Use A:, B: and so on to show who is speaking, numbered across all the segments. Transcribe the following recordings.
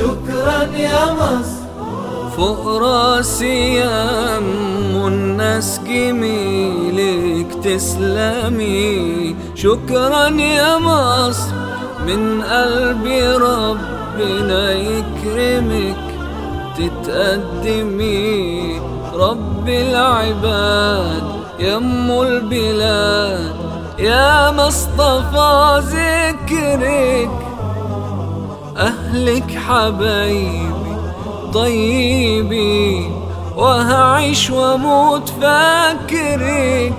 A: شكرا يا مصر.
B: فوق راسي يم الناس جميلك تسلمي. شكرا يا مصر من قلبي ربنا يكرمك تتقدمي. رب العباد يم البلاد يا مصطفى ذكرك. أهلك حبايبي طيبين وهعيش وأموت فاكرك.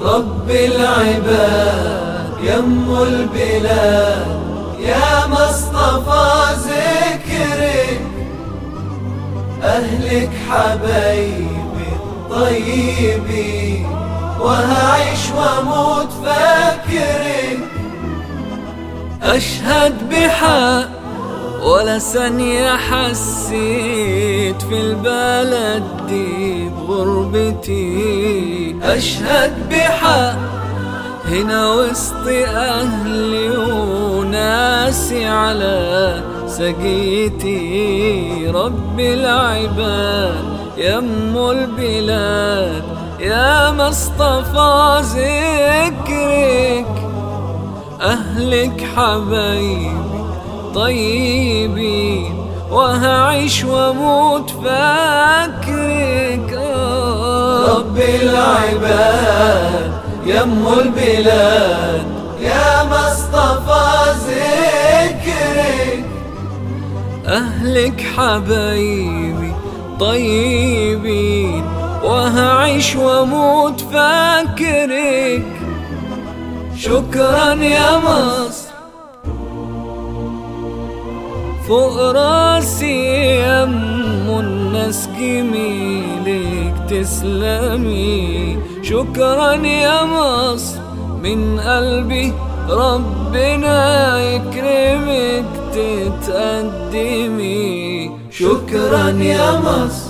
A: رب العباد يم البلاد يا مصطفى ذكرك. أهلك حبايبي طيبين وهعيش وأموت فاكرك.
B: أشهد بحق ولا ثانية حسيت في البلد دي بغربتي. أشهد بحق هنا وسط أهلي وناسي على سقيتي. رب العباد يم البلاد يا مصطفى ذكرك. أهلك حبايبي طيبين وهعيش وأموت فاكرك.
A: رب العباد يم البلاد يا مصطفى ذكرك.
B: أهلك حبايبي طيبين وهعيش وأموت فاكرك. شكرا يا مصر. فوق راسي يم الناس جميلك تسلمي. شكرا يا مصر. من قلبي ربنا يكرمك تتقدمي.
A: شكرا يا مصر.